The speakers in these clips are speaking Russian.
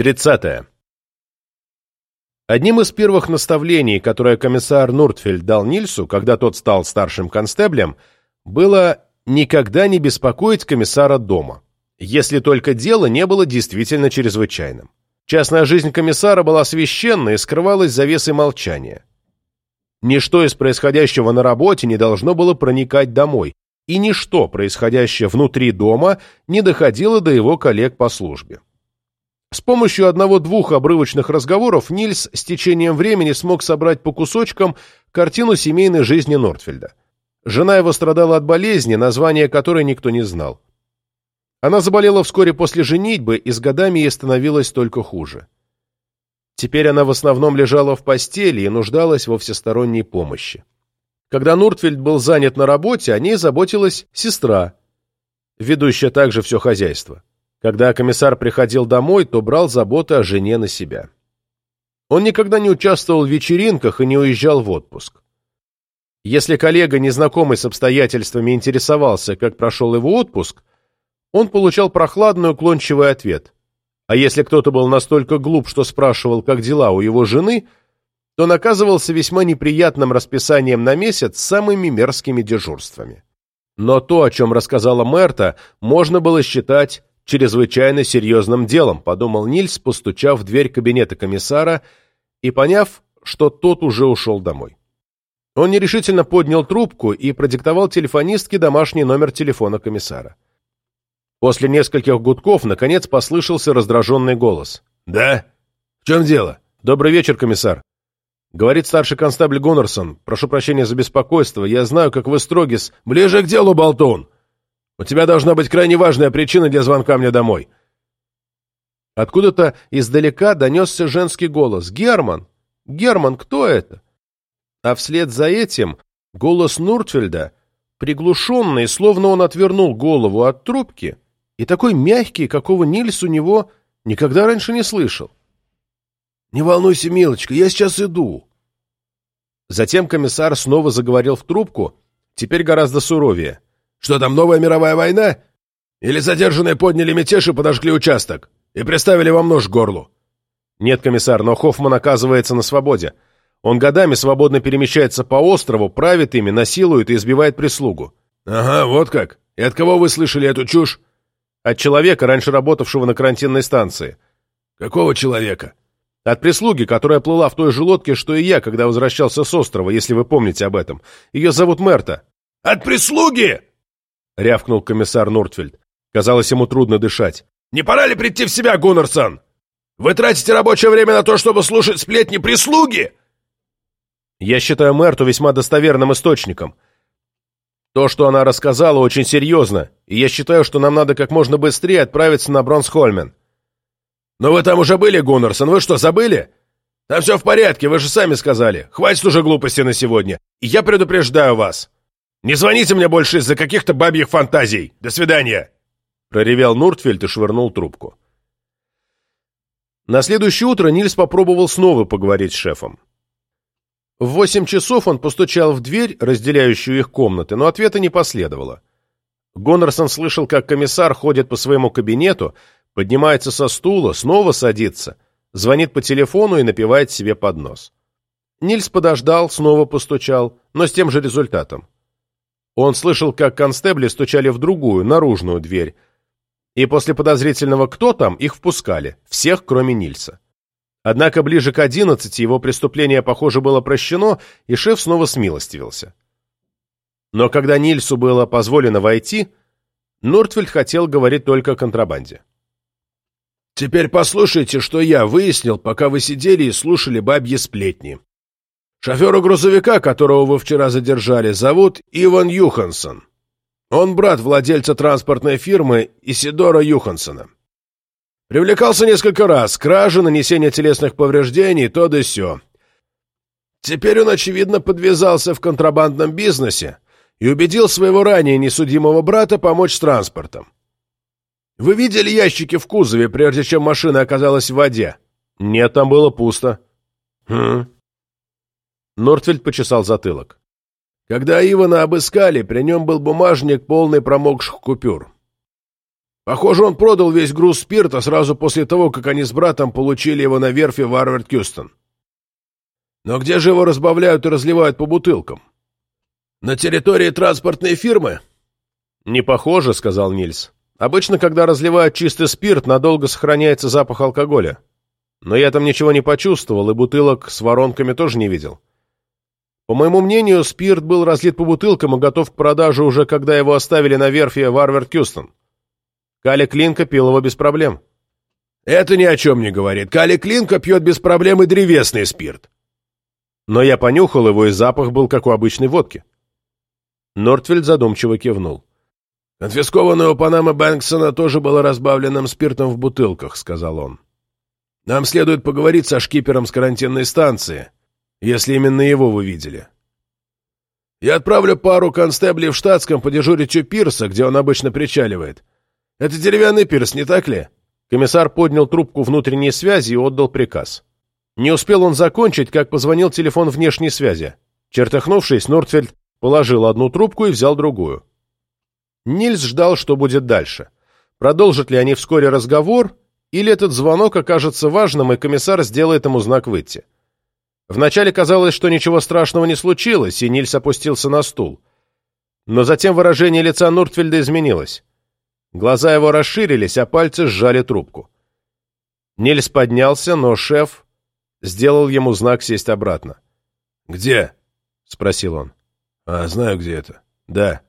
30. Одним из первых наставлений, которое комиссар Нуртфельд дал Нильсу, когда тот стал старшим констеблем, было никогда не беспокоить комиссара дома, если только дело не было действительно чрезвычайным. Частная жизнь комиссара была священна и скрывалась завесой молчания. Ничто из происходящего на работе не должно было проникать домой, и ничто, происходящее внутри дома, не доходило до его коллег по службе. С помощью одного-двух обрывочных разговоров Нильс с течением времени смог собрать по кусочкам картину семейной жизни Нортфельда. Жена его страдала от болезни, название которой никто не знал. Она заболела вскоре после женитьбы, и с годами ей становилось только хуже. Теперь она в основном лежала в постели и нуждалась во всесторонней помощи. Когда Нуртфельд был занят на работе, о ней заботилась сестра, ведущая также все хозяйство. Когда комиссар приходил домой, то брал заботы о жене на себя. Он никогда не участвовал в вечеринках и не уезжал в отпуск. Если коллега, незнакомый с обстоятельствами, интересовался, как прошел его отпуск, он получал прохладный уклончивый ответ. А если кто-то был настолько глуп, что спрашивал, как дела у его жены, то наказывался весьма неприятным расписанием на месяц с самыми мерзкими дежурствами. Но то, о чем рассказала Мерта, можно было считать чрезвычайно серьезным делом, подумал Нильс, постучав в дверь кабинета комиссара и поняв, что тот уже ушел домой. Он нерешительно поднял трубку и продиктовал телефонистке домашний номер телефона комиссара. После нескольких гудков, наконец, послышался раздраженный голос. «Да? В чем дело?» «Добрый вечер, комиссар. Говорит старший констабль Гонорсон. Прошу прощения за беспокойство. Я знаю, как вы строги с... Ближе к делу, болтун! У тебя должна быть крайне важная причина для звонка мне домой. Откуда-то издалека донесся женский голос. «Герман! Герман, кто это?» А вслед за этим голос Нуртфельда, приглушенный, словно он отвернул голову от трубки, и такой мягкий, какого Нильс у него никогда раньше не слышал. «Не волнуйся, милочка, я сейчас иду». Затем комиссар снова заговорил в трубку, теперь гораздо суровее. Что там, новая мировая война? Или задержанные подняли мятеж и подожгли участок? И приставили вам нож к горлу?» «Нет, комиссар, но Хоффман оказывается на свободе. Он годами свободно перемещается по острову, правит ими, насилует и избивает прислугу». «Ага, вот как. И от кого вы слышали эту чушь?» «От человека, раньше работавшего на карантинной станции». «Какого человека?» «От прислуги, которая плыла в той же лодке, что и я, когда возвращался с острова, если вы помните об этом. Ее зовут Мерта». «От прислуги?» — рявкнул комиссар Нортфельд. Казалось, ему трудно дышать. «Не пора ли прийти в себя, Гуннерсон? Вы тратите рабочее время на то, чтобы слушать сплетни прислуги?» «Я считаю Мерту весьма достоверным источником. То, что она рассказала, очень серьезно, и я считаю, что нам надо как можно быстрее отправиться на Бронсхольмен». «Но вы там уже были, Гуннерсон, вы что, забыли? Там все в порядке, вы же сами сказали. Хватит уже глупости на сегодня. И я предупреждаю вас». «Не звоните мне больше из-за каких-то бабьих фантазий! До свидания!» Проревел Нуртфельд и швырнул трубку. На следующее утро Нильс попробовал снова поговорить с шефом. В восемь часов он постучал в дверь, разделяющую их комнаты, но ответа не последовало. Гонорсон слышал, как комиссар ходит по своему кабинету, поднимается со стула, снова садится, звонит по телефону и напивает себе под нос. Нильс подождал, снова постучал, но с тем же результатом. Он слышал, как констебли стучали в другую, наружную дверь, и после подозрительного «кто там» их впускали, всех, кроме Нильса. Однако ближе к одиннадцати его преступление, похоже, было прощено, и шеф снова смилостивился. Но когда Нильсу было позволено войти, Нортфельд хотел говорить только о контрабанде. «Теперь послушайте, что я выяснил, пока вы сидели и слушали бабьи сплетни», Шофера грузовика, которого вы вчера задержали, зовут Иван Юхансон. Он брат владельца транспортной фирмы Исидора Юхансона. Привлекался несколько раз, кражи, нанесение телесных повреждений, то да сё. Теперь он, очевидно, подвязался в контрабандном бизнесе и убедил своего ранее несудимого брата помочь с транспортом. Вы видели ящики в кузове, прежде чем машина оказалась в воде? Нет, там было пусто. Хм. Нортфельд почесал затылок. Когда Ивана обыскали, при нем был бумажник, полный промокших купюр. Похоже, он продал весь груз спирта сразу после того, как они с братом получили его на верфи Варвард Кюстон. Но где же его разбавляют и разливают по бутылкам? На территории транспортной фирмы? Не похоже, сказал Нильс. Обычно, когда разливают чистый спирт, надолго сохраняется запах алкоголя. Но я там ничего не почувствовал, и бутылок с воронками тоже не видел. По моему мнению, спирт был разлит по бутылкам и готов к продаже уже когда его оставили на верфи Варвард Кюстон. Кали Клинка пил его без проблем. Это ни о чем не говорит. Кали Клинка пьет без проблем и древесный спирт. Но я понюхал его, и запах был как у обычной водки. Нортфельд задумчиво кивнул. «Конфискованное у Панамы Бэнксона тоже было разбавленным спиртом в бутылках», — сказал он. «Нам следует поговорить со шкипером с карантинной станции, если именно его вы видели. Я отправлю пару констеблей в штатском подежурить у пирса, где он обычно причаливает. Это деревянный пирс, не так ли?» Комиссар поднял трубку внутренней связи и отдал приказ. Не успел он закончить, как позвонил телефон внешней связи. Чертыхнувшись, Нортфельд положил одну трубку и взял другую. Нильс ждал, что будет дальше. Продолжат ли они вскоре разговор, или этот звонок окажется важным, и комиссар сделает ему знак выйти. Вначале казалось, что ничего страшного не случилось, и Нильс опустился на стул. Но затем выражение лица Нортфельда изменилось. Глаза его расширились, а пальцы сжали трубку. Нильс поднялся, но шеф сделал ему знак сесть обратно. «Где?» — спросил он. «А, знаю, где это. Да.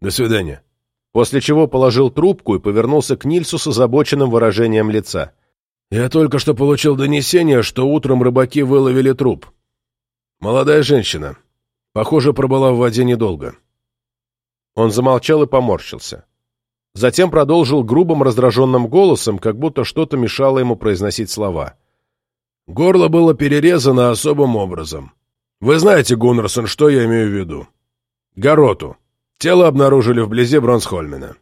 До свидания». После чего положил трубку и повернулся к Нильсу с озабоченным выражением лица. «Я только что получил донесение, что утром рыбаки выловили труп. Молодая женщина. Похоже, пробыла в воде недолго». Он замолчал и поморщился. Затем продолжил грубым раздраженным голосом, как будто что-то мешало ему произносить слова. Горло было перерезано особым образом. Вы знаете, Гуннерсон, что я имею в виду? Гороту. Тело обнаружили вблизи Бронсхольмена.